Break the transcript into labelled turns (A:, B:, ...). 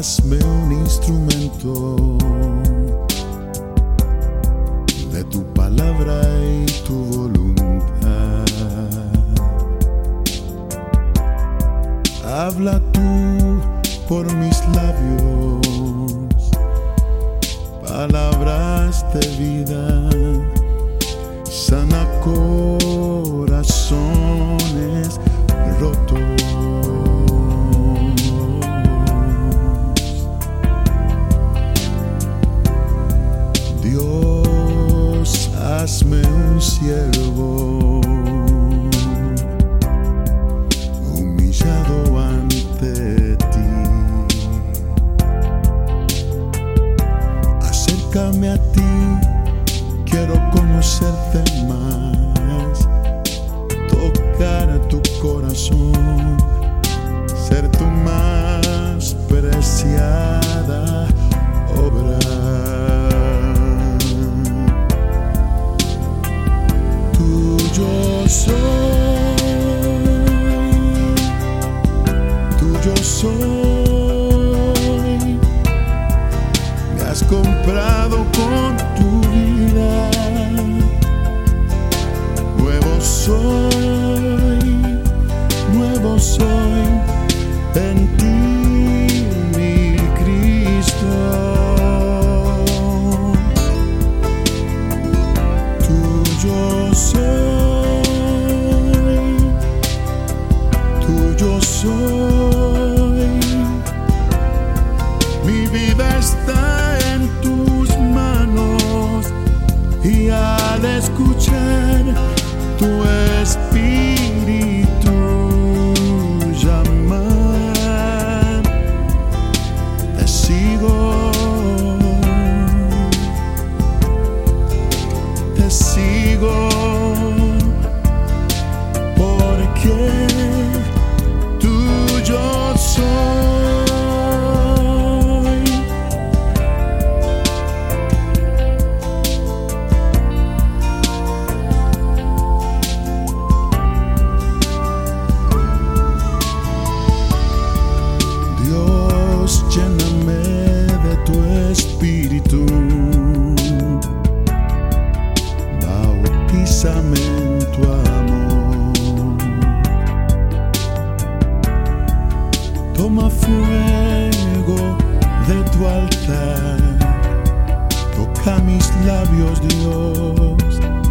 A: hazme un instrumento de tu palabra y tu voluntad. Habla tú por mis labios, palabras de vida, sana hazme un siervo humillado ante ti. Acércame a ti, quiero conocerte más, tocar a tu corazón, ser tu más preciada soy, tuyo soy. Me has comprado con tu vida. Nuevo soy, nuevo soy en ti, mi Cristo. Tuyo soy, soy. Mi vida está en tus manos y al escuchar Toma fuego de tu altar. Toca mis labios, Dios.